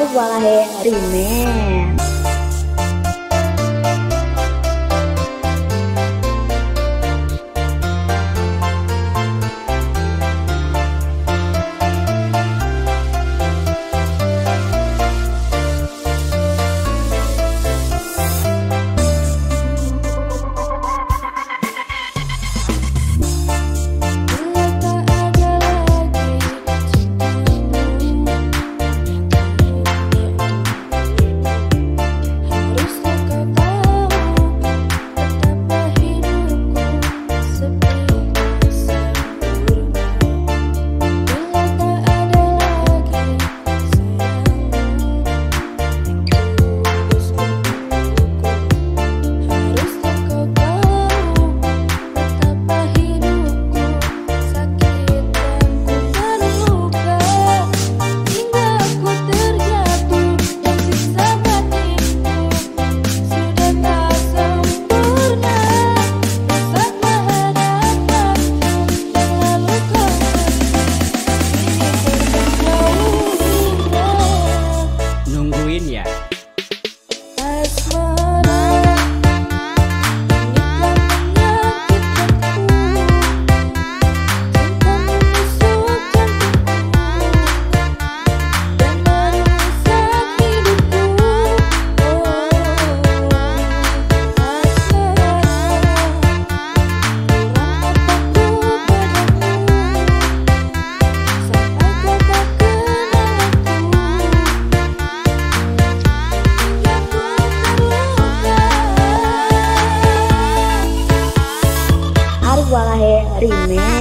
Arwalahe Đèn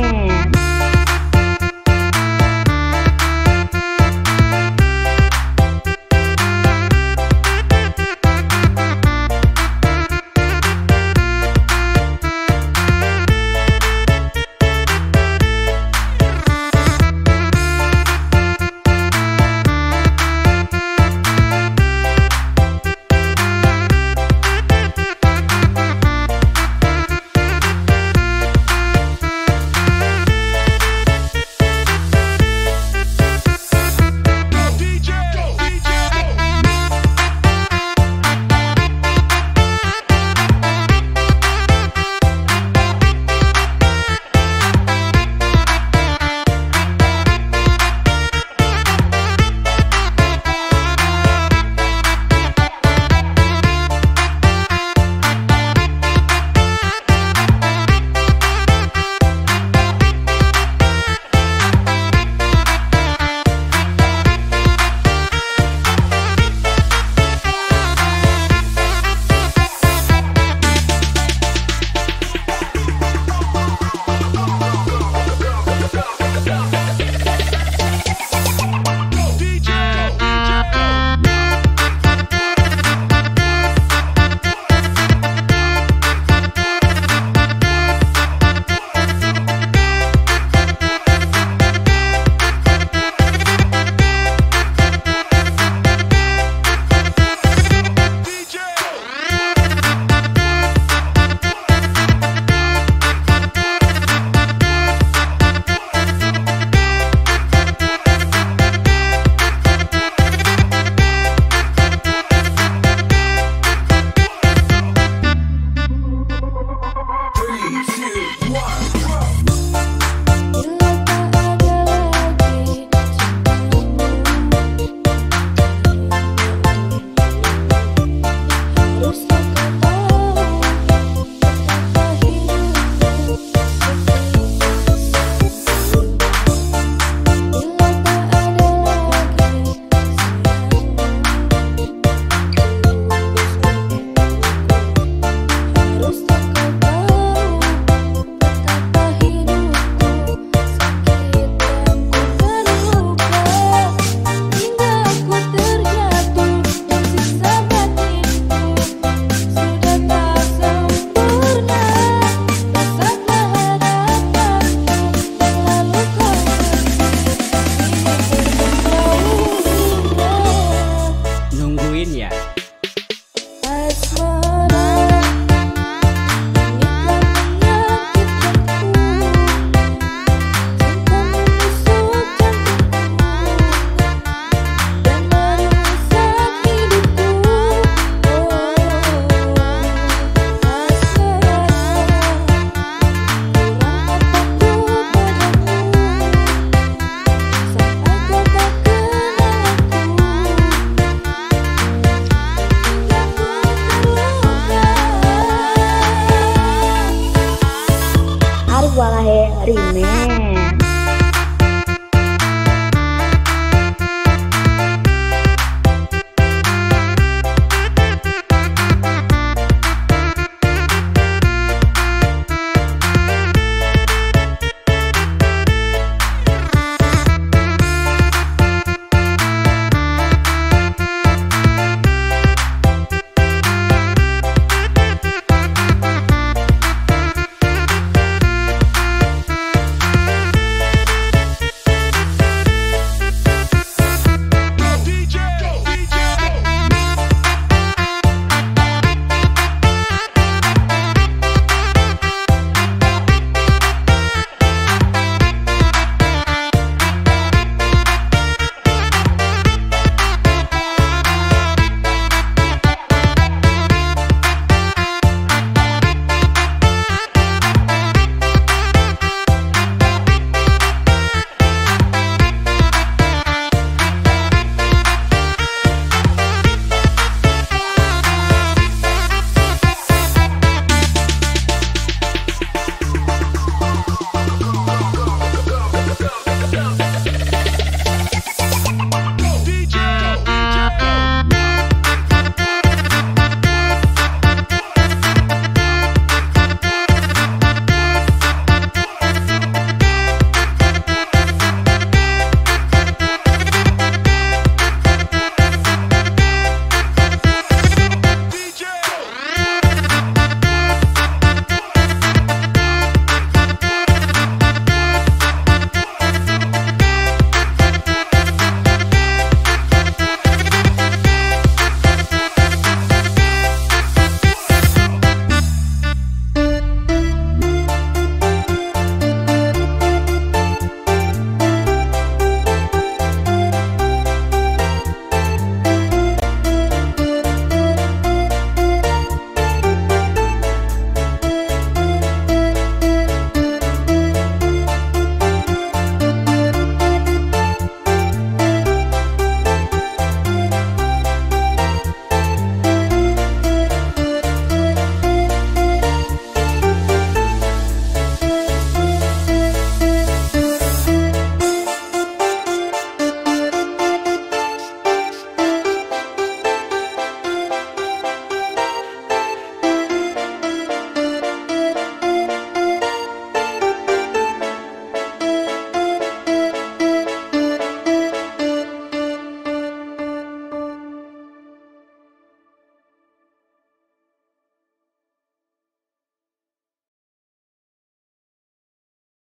वाला है remake